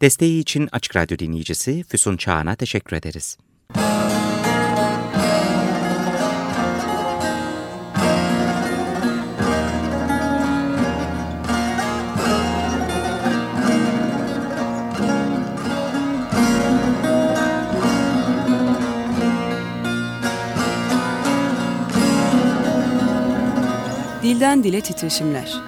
Desteği için Açık Radyo dinleyicisi Füsun Çağan'a teşekkür ederiz. Dilden Dile Titreşimler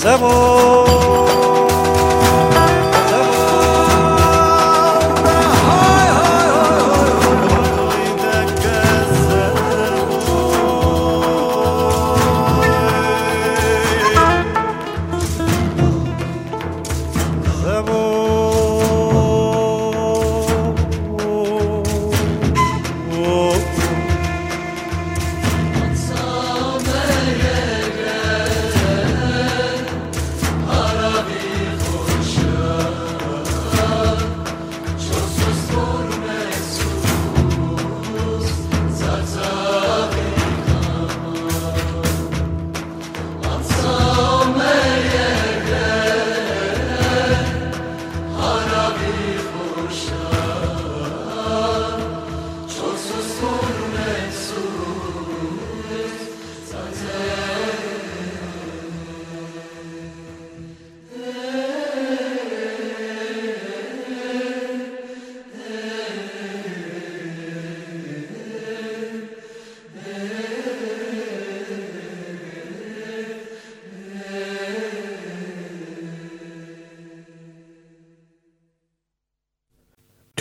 sabor.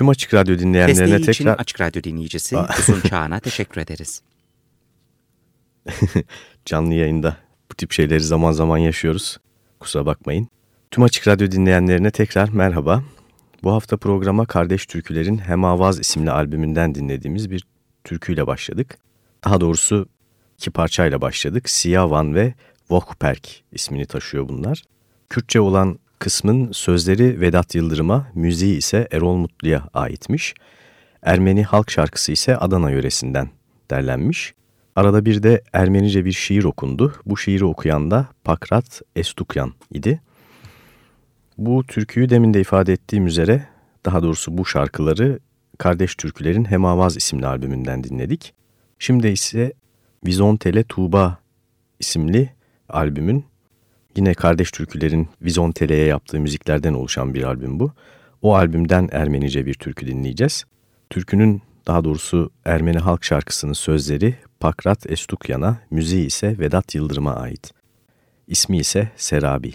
Tüm Açık Radyo dinleyenlerine Desteği tekrar... için Açık Radyo dinleyicisi Füsun Çağan'a teşekkür ederiz. Canlı yayında bu tip şeyleri zaman zaman yaşıyoruz. Kusura bakmayın. Tüm Açık Radyo dinleyenlerine tekrar merhaba. Bu hafta programa Kardeş Türkülerin Hemavaz isimli albümünden dinlediğimiz bir türküyle başladık. Daha doğrusu iki parçayla başladık. Siyavan ve Vokperk ismini taşıyor bunlar. Kürtçe olan kısmın sözleri Vedat Yıldırım'a, müziği ise Erol Mutlu'ya aitmiş. Ermeni halk şarkısı ise Adana yöresinden derlenmiş. Arada bir de Ermenice bir şiir okundu. Bu şiiri okuyan da Pakrat Estukyan idi. Bu türküyü demin de ifade ettiğim üzere, daha doğrusu bu şarkıları Kardeş Türkülerin Hemavaz isimli albümünden dinledik. Şimdi ise Vizontele Tuğba isimli albümün Yine Kardeş Türkülerin Vizontele'ye yaptığı müziklerden oluşan bir albüm bu. O albümden Ermenice bir türkü dinleyeceğiz. Türkünün daha doğrusu Ermeni halk şarkısının sözleri Pakrat Estukyan'a, müziği ise Vedat Yıldırım'a ait. İsmi ise Serabi.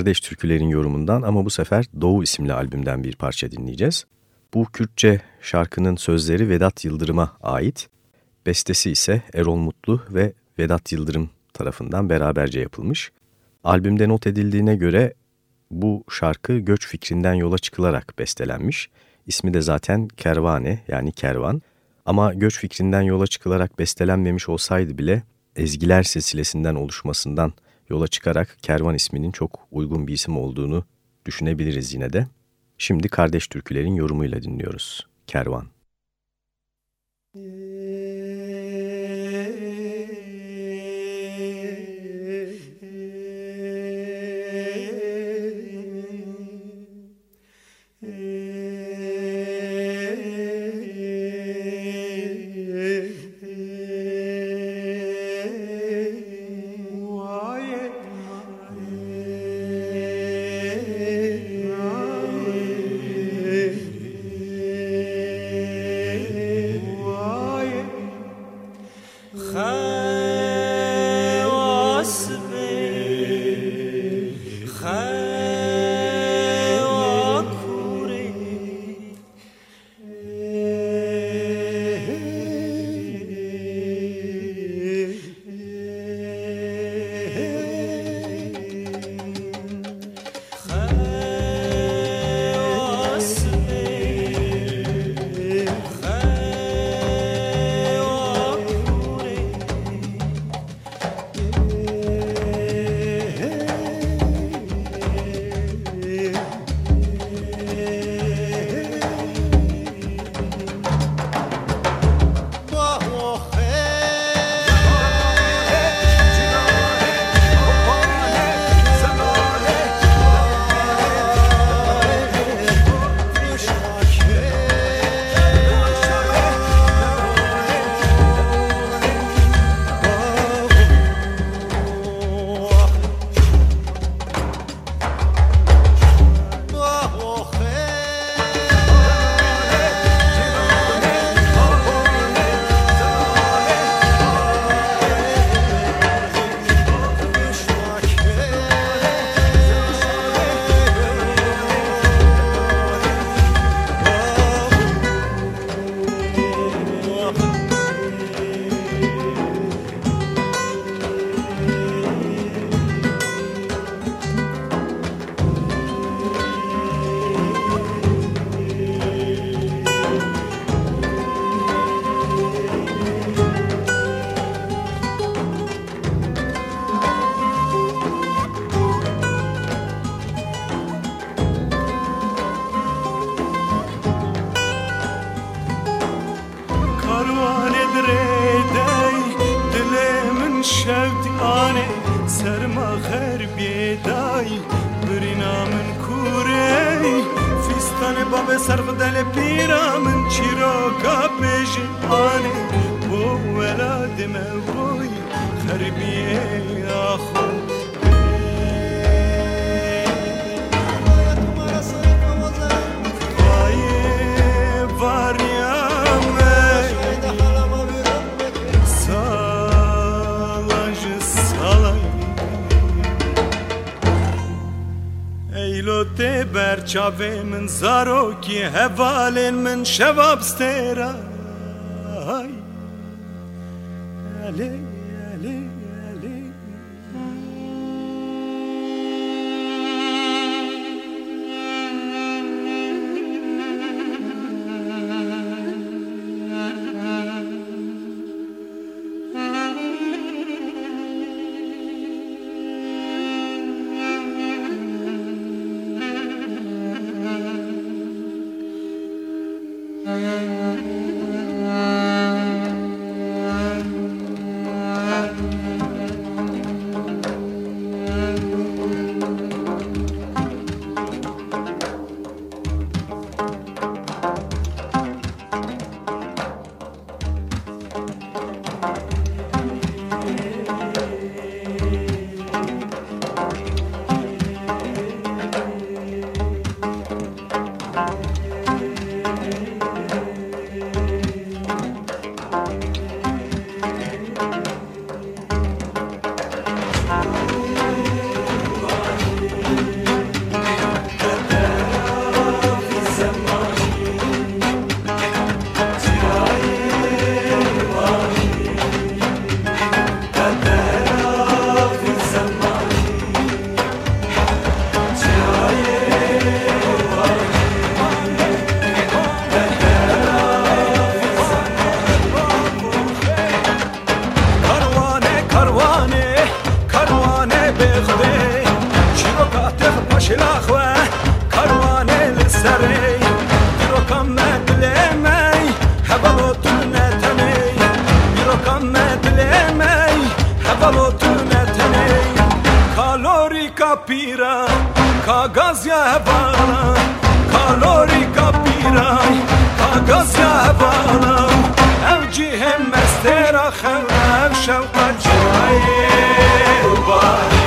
Kardeş Türkülerin yorumundan ama bu sefer Doğu isimli albümden bir parça dinleyeceğiz. Bu Kürtçe şarkının sözleri Vedat Yıldırım'a ait, bestesi ise Erol Mutlu ve Vedat Yıldırım tarafından beraberce yapılmış. Albümde not edildiğine göre bu şarkı göç fikrinden yola çıkılarak bestelenmiş. İsmi de zaten Kervane yani Kervan. Ama göç fikrinden yola çıkılarak bestelenmemiş olsaydı bile ezgiler silsilesinden oluşmasından yola çıkarak Kervan isminin çok uygun bir isim olduğunu düşünebiliriz yine de. Şimdi kardeş türkülerin yorumuyla dinliyoruz. Kervan. Ee... زاروکی هوالین من شباب ستیرا. kalorika pira Kagaz yavana Kalorika pira Kagaz yavana Ev cihem mestera Xevra ev şevka çivaye Ubari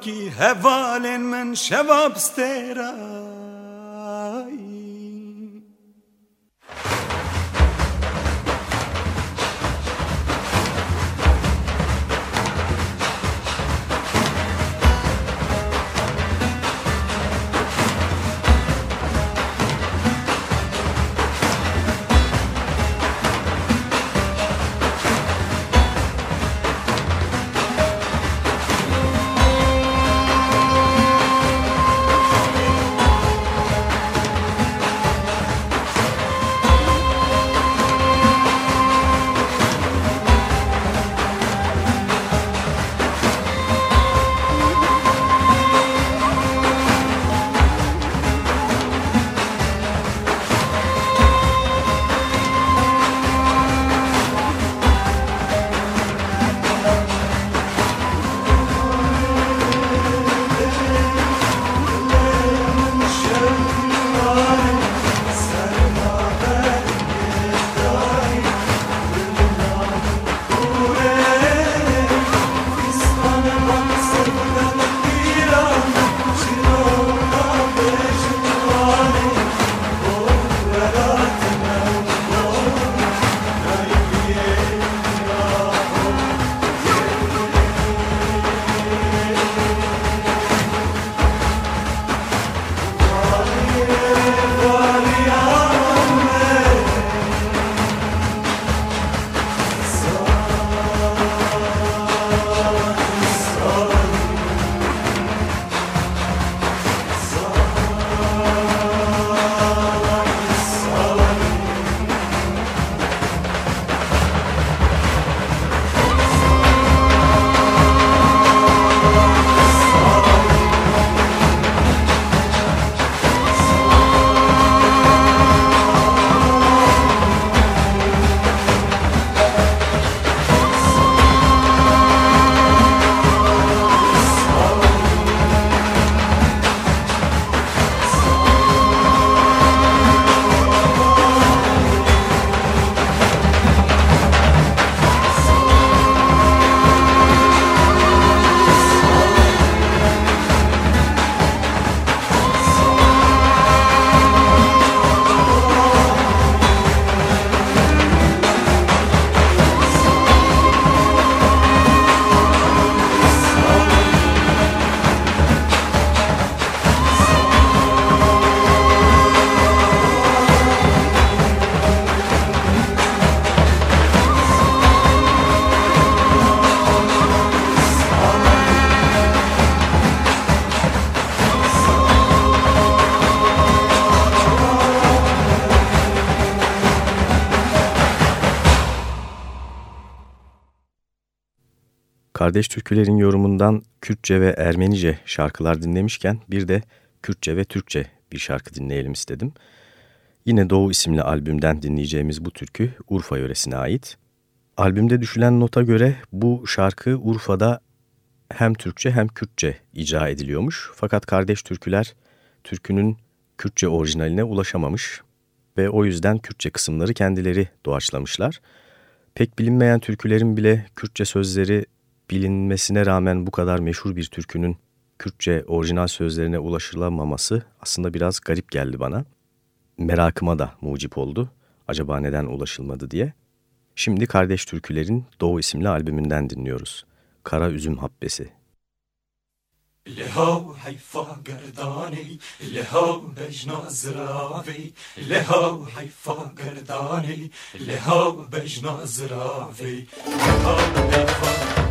ki hevalen men şevap steray. Kardeş türkülerin yorumundan Kürtçe ve Ermenice şarkılar dinlemişken bir de Kürtçe ve Türkçe bir şarkı dinleyelim istedim. Yine Doğu isimli albümden dinleyeceğimiz bu türkü Urfa yöresine ait. Albümde düşülen nota göre bu şarkı Urfa'da hem Türkçe hem Kürtçe icra ediliyormuş. Fakat kardeş türküler türkünün Kürtçe orijinaline ulaşamamış ve o yüzden Kürtçe kısımları kendileri doğaçlamışlar. Pek bilinmeyen türkülerin bile Kürtçe sözleri bilinmesine rağmen bu kadar meşhur bir türkünün Kürtçe orijinal sözlerine ulaşılamaması aslında biraz garip geldi bana. Merakıma da mucip oldu. Acaba neden ulaşılmadı diye. Şimdi Kardeş Türkülerin Doğu isimli albümünden dinliyoruz. Kara Üzüm Habbesi. لهو حيفا قرداني لهو بجنا زرافي لهو حيفا قرداني لهو بجنا زرافي لهو حيفا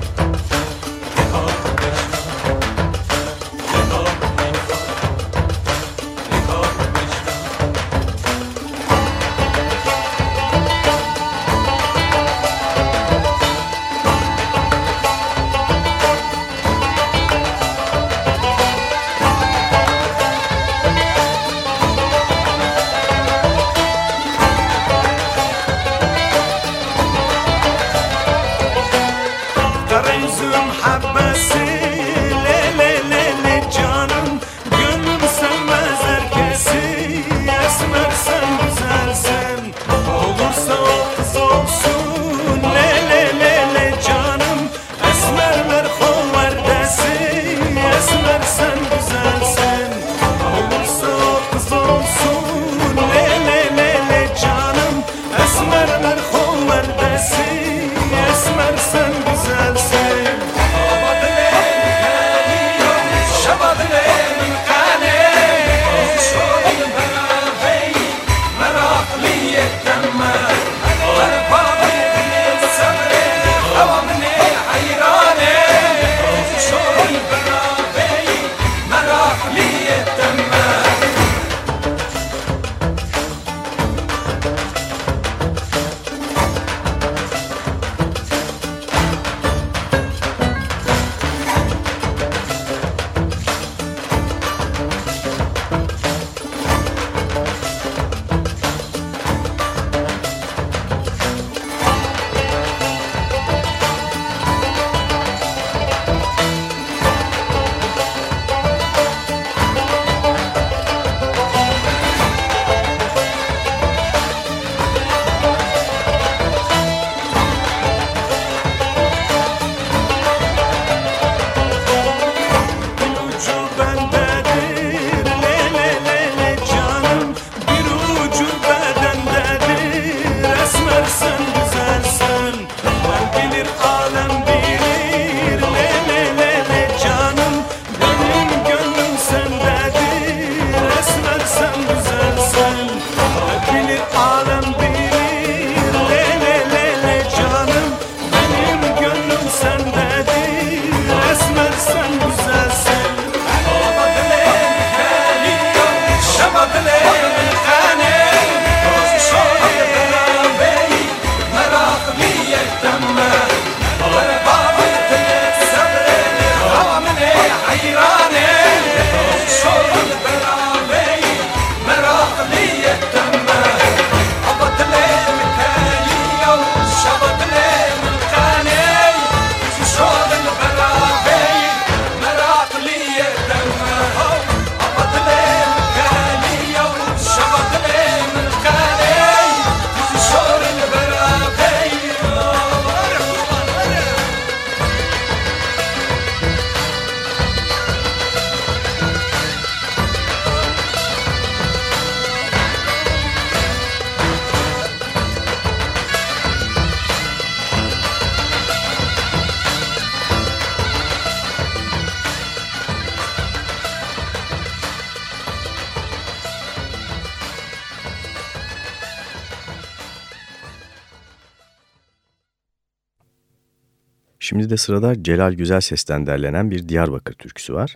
Şimdi de sırada Celal Güzel Ses'ten derlenen bir Diyarbakır türküsü var.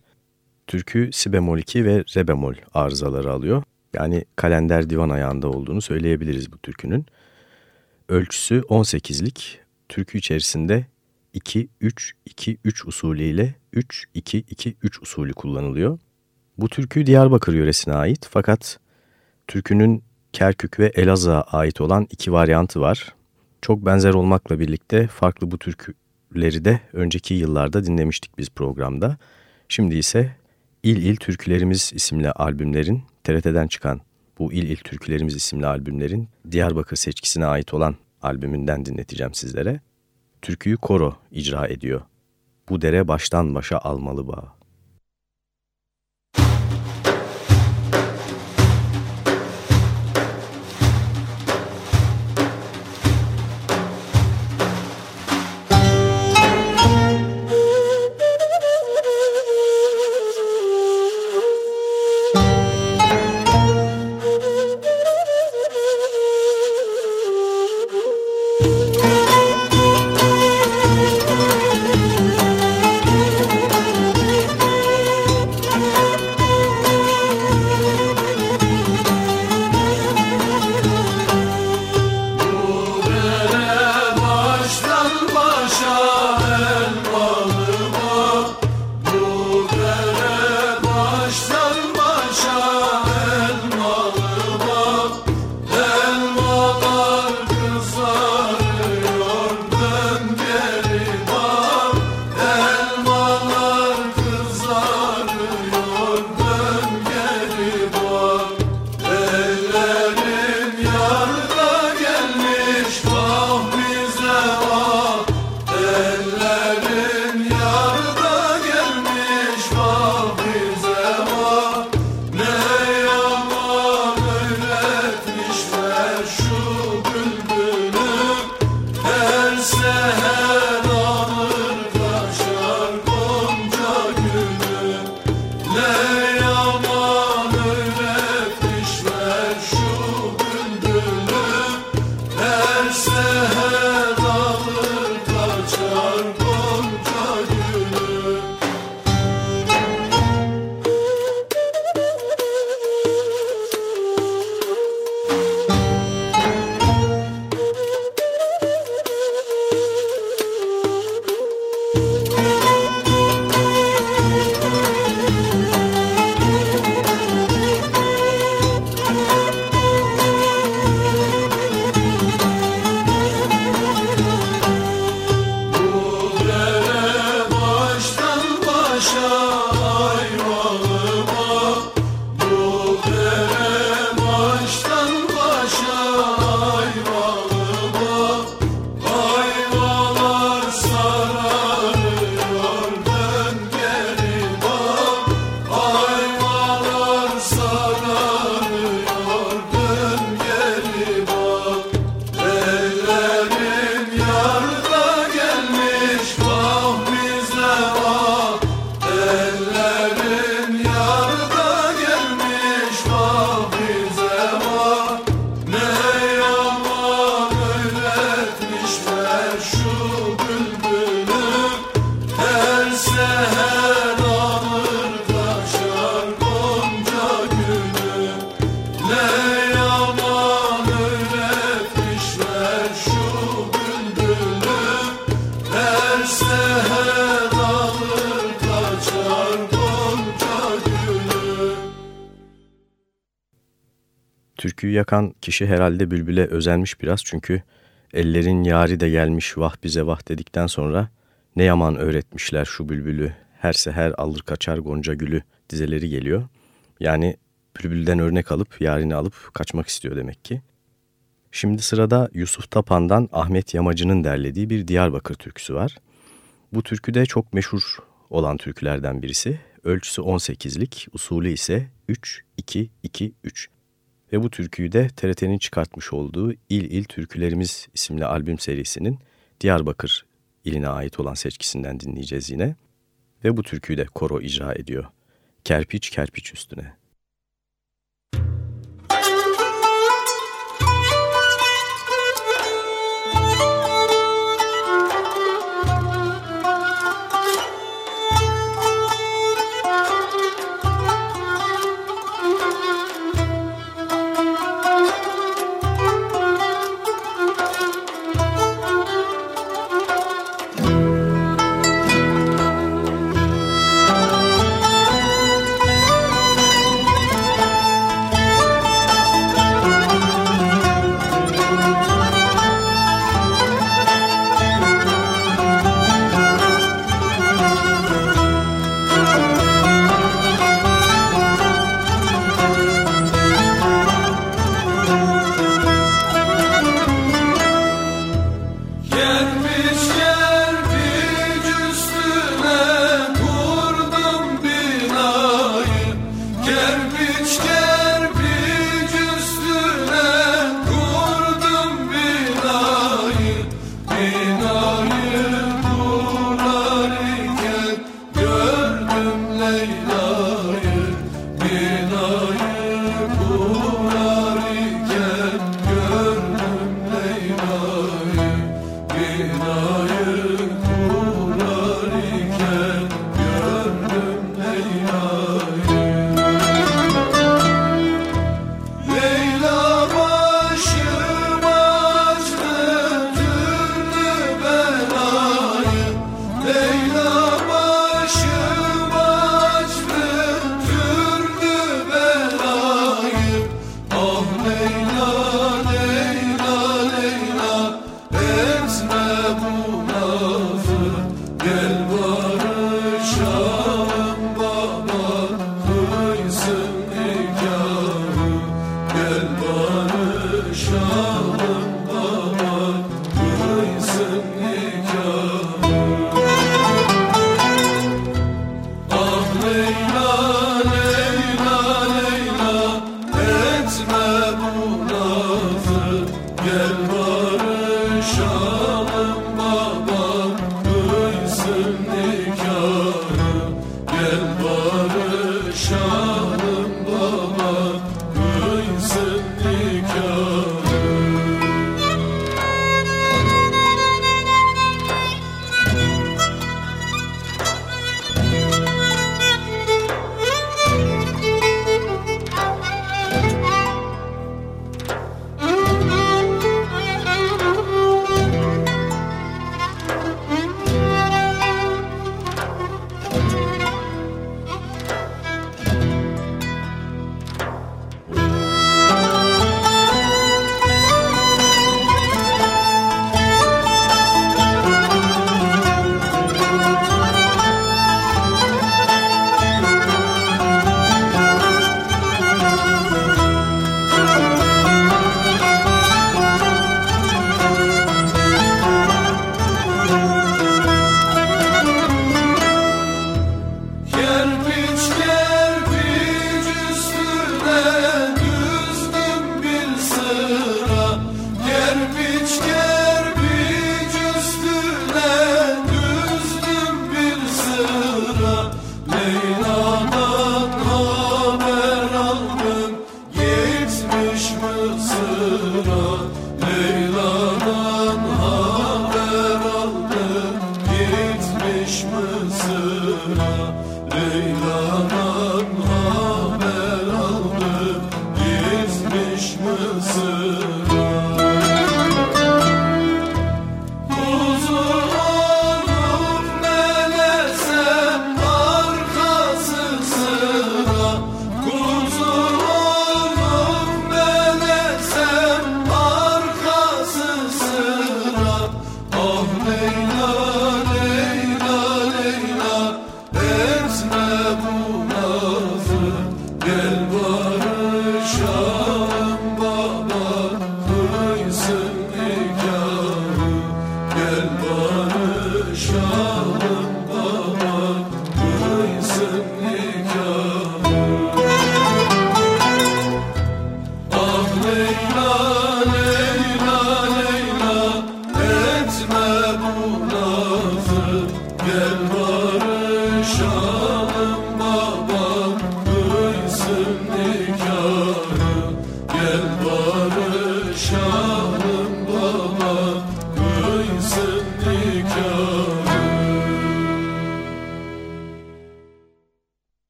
Türkü si bemol 2 ve re bemol arızaları alıyor. Yani kalender divan ayağında olduğunu söyleyebiliriz bu türkünün. Ölçüsü 18'lik, türkü içerisinde 2-3-2-3 usulüyle 3-2-2-3 usulü kullanılıyor. Bu türkü Diyarbakır yöresine ait fakat türkünün Kerkük ve Elazığ'a ait olan iki varyantı var. Çok benzer olmakla birlikte farklı bu türkü türküleri de önceki yıllarda dinlemiştik biz programda. Şimdi ise İl İl Türkülerimiz isimli albümlerin TRT'den çıkan bu İl İl Türkülerimiz isimli albümlerin Diyarbakır seçkisine ait olan albümünden dinleteceğim sizlere. Türküyü koro icra ediyor. Bu dere baştan başa almalı bağ. Yakan kişi herhalde Bülbül'e özenmiş biraz çünkü ellerin yari de gelmiş vah bize vah dedikten sonra ne yaman öğretmişler şu bülbülü her seher alır kaçar gonca gülü dizeleri geliyor. Yani bülbülden örnek alıp yarini alıp kaçmak istiyor demek ki. Şimdi sırada Yusuf Tapan'dan Ahmet Yamacı'nın derlediği bir Diyarbakır türküsü var. Bu türkü de çok meşhur olan türkülerden birisi. Ölçüsü 18'lik, usulü ise 3-2-2-3. Ve bu türküyü de TRT'nin çıkartmış olduğu İl İl Türkülerimiz isimli albüm serisinin Diyarbakır iline ait olan seçkisinden dinleyeceğiz yine. Ve bu türküyü de koro icra ediyor. Kerpiç kerpiç üstüne. Hafta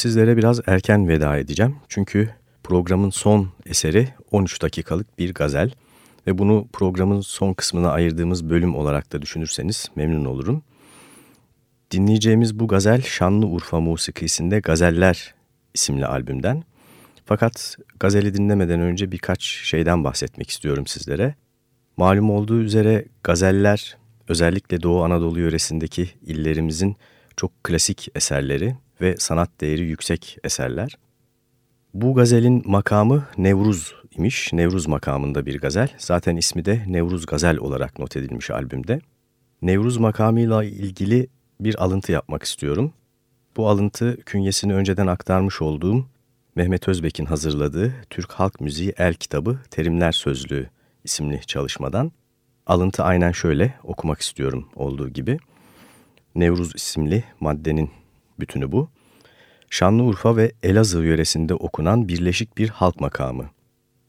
sizlere biraz erken veda edeceğim. Çünkü programın son eseri 13 dakikalık bir gazel ve bunu programın son kısmına ayırdığımız bölüm olarak da düşünürseniz memnun olurum. Dinleyeceğimiz bu gazel Şanlıurfa Musikisi'nde Gazeller isimli albümden. Fakat gazeli dinlemeden önce birkaç şeyden bahsetmek istiyorum sizlere. Malum olduğu üzere gazeller özellikle Doğu Anadolu yöresindeki illerimizin çok klasik eserleri ve sanat değeri yüksek eserler. Bu gazelin makamı Nevruz imiş. Nevruz makamında bir gazel. Zaten ismi de Nevruz Gazel olarak not edilmiş albümde. Nevruz makamıyla ilgili bir alıntı yapmak istiyorum. Bu alıntı künyesini önceden aktarmış olduğum Mehmet Özbek'in hazırladığı Türk Halk Müziği El Kitabı Terimler Sözlüğü isimli çalışmadan. Alıntı aynen şöyle okumak istiyorum olduğu gibi. Nevruz isimli maddenin bütünü bu. Şanlıurfa ve Elazığ yöresinde okunan birleşik bir halk makamı.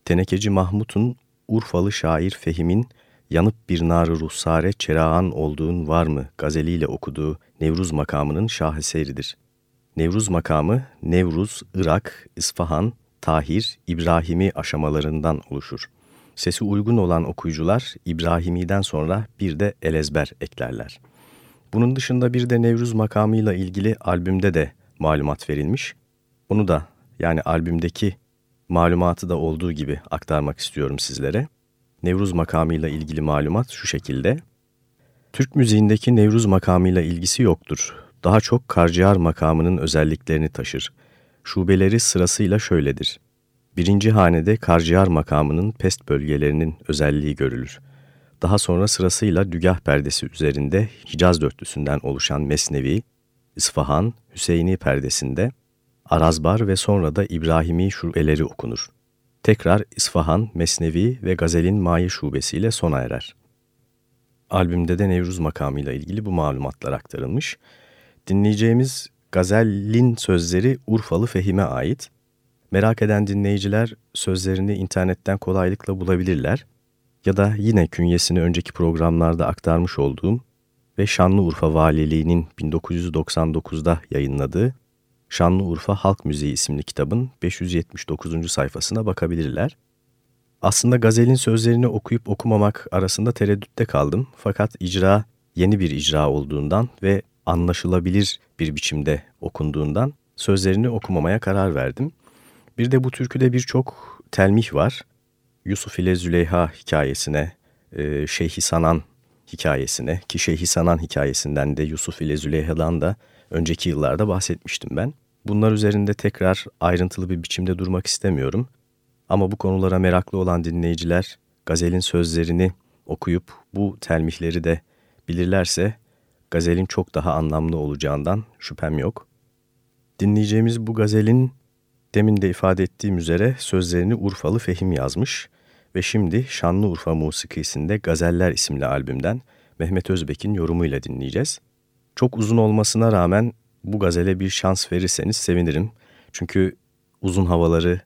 Tenekeci Mahmut'un Urfalı şair Fehim'in yanıp bir narı ruhsare çerağan olduğun var mı gazeliyle okuduğu Nevruz makamının şaheseridir. Nevruz makamı Nevruz, Irak, İsfahan, Tahir, İbrahimi aşamalarından oluşur. Sesi uygun olan okuyucular İbrahimi'den sonra bir de elezber eklerler. Bunun dışında bir de Nevruz makamıyla ilgili albümde de malumat verilmiş. Onu da yani albümdeki malumatı da olduğu gibi aktarmak istiyorum sizlere. Nevruz makamıyla ilgili malumat şu şekilde. Türk müziğindeki Nevruz makamıyla ilgisi yoktur. Daha çok Karciğer makamının özelliklerini taşır. Şubeleri sırasıyla şöyledir. Birinci hanede Karciğer makamının pest bölgelerinin özelliği görülür. Daha sonra sırasıyla dügah perdesi üzerinde Hicaz dörtlüsünden oluşan Mesnevi, İsfahan, Hüseyini perdesinde, Arazbar ve sonra da İbrahimi şubeleri okunur. Tekrar İsfahan, Mesnevi ve Gazel'in Mayi şubesiyle sona erer. Albümde de Nevruz makamıyla ilgili bu malumatlar aktarılmış. Dinleyeceğimiz Gazel'in sözleri Urfalı Fehim'e ait. Merak eden dinleyiciler sözlerini internetten kolaylıkla bulabilirler. Ya da yine künyesini önceki programlarda aktarmış olduğum ve Şanlıurfa Valiliği'nin 1999'da yayınladığı Şanlıurfa Halk Müziği isimli kitabın 579. sayfasına bakabilirler. Aslında gazelin sözlerini okuyup okumamak arasında tereddütte kaldım fakat icra yeni bir icra olduğundan ve anlaşılabilir bir biçimde okunduğundan sözlerini okumamaya karar verdim. Bir de bu türküde birçok telmih var. Yusuf ile Züleyha hikayesine, e, Sanan hikayesine ki Şeyhi Sanan hikayesinden de Yusuf ile Züleyha'dan da önceki yıllarda bahsetmiştim ben. Bunlar üzerinde tekrar ayrıntılı bir biçimde durmak istemiyorum. Ama bu konulara meraklı olan dinleyiciler gazelin sözlerini okuyup bu telmihleri de bilirlerse gazelin çok daha anlamlı olacağından şüphem yok. Dinleyeceğimiz bu gazelin demin de ifade ettiğim üzere sözlerini Urfalı Fehim yazmış ve şimdi Şanlıurfa Musikisi'nde Gazeller isimli albümden Mehmet Özbek'in yorumuyla dinleyeceğiz. Çok uzun olmasına rağmen bu gazele bir şans verirseniz sevinirim. Çünkü uzun havaları,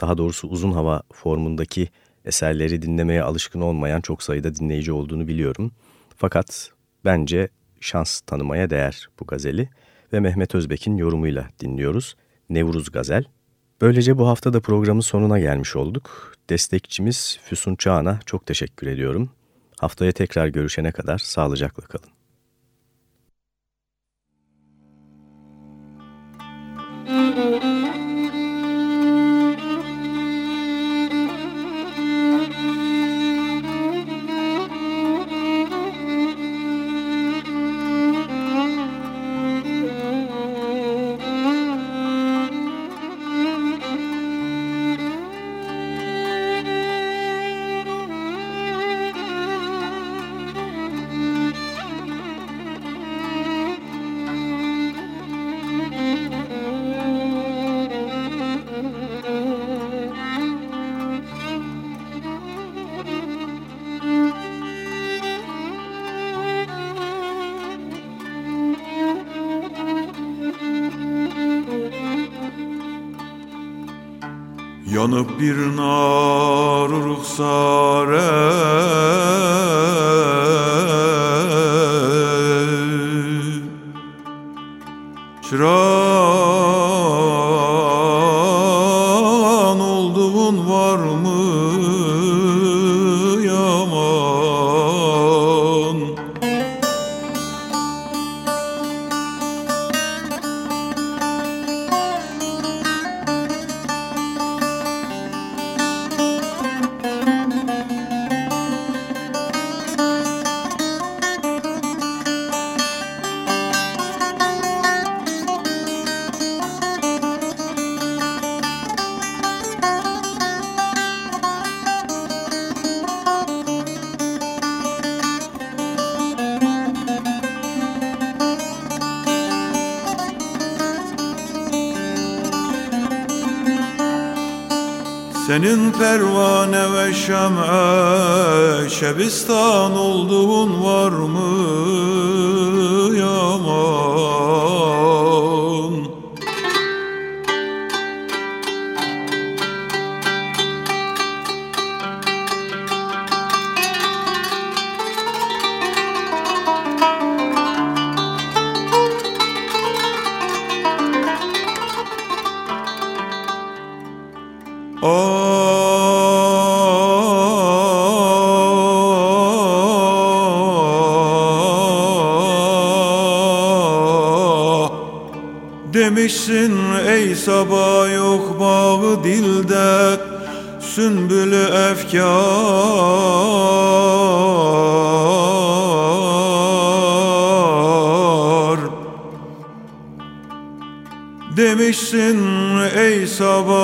daha doğrusu uzun hava formundaki eserleri dinlemeye alışkın olmayan çok sayıda dinleyici olduğunu biliyorum. Fakat bence şans tanımaya değer bu gazeli ve Mehmet Özbek'in yorumuyla dinliyoruz. Nevruz Gazel. Böylece bu hafta da programın sonuna gelmiş olduk. Destekçimiz Füsun Çağan'a çok teşekkür ediyorum. Haftaya tekrar görüşene kadar sağlıcakla kalın. Yanıp bir nar ruhsare Şebistan oldu. Gelmişsin ey sabah yok bağı dilde Sünbülü efkar. Demişsin ey sabah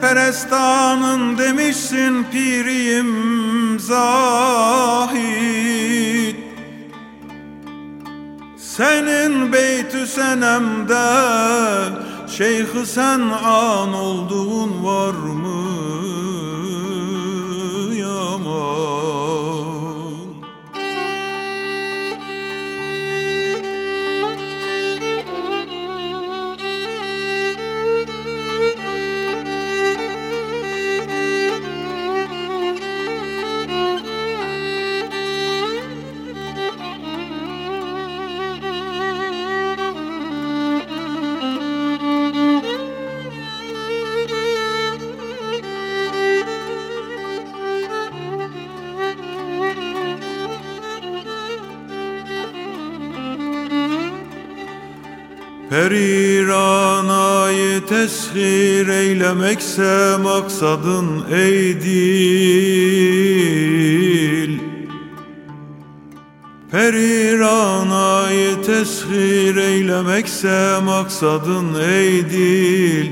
Perestanın demişsin piriyim zahid Senin beytü senemde Şeyh-i sen an olduğun var mı? Periranayı teshir eylemekse maksadın ey dil Periranayı teshir eylemekse maksadın ey dil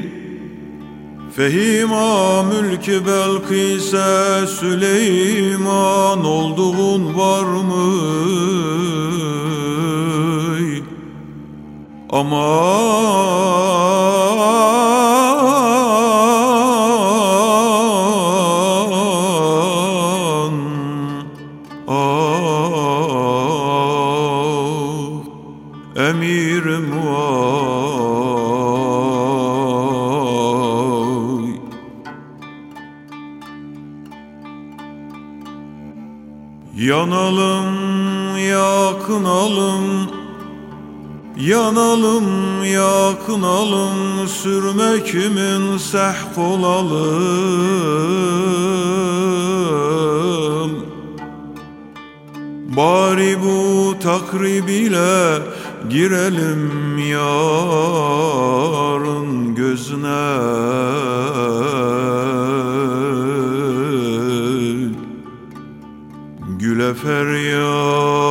Fehima mülkü Belkis'e Süleyman olduğun var mı? Aman Ah Emirim vay Yanalım yakınalım Yanalım, yakınalım, sürme kimin sehk olalım. Bari bu takrib ile girelim yarın gözüne. Güle feryat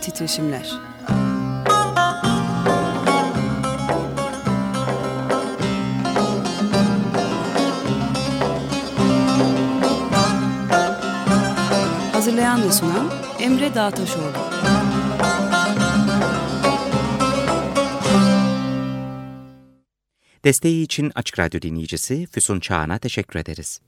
titreşimler. Hazırlayan ve sunan Emre Dağtaşoğlu. Desteği için Açık Radyo dinleyicisi Füsun Çağan'a teşekkür ederiz.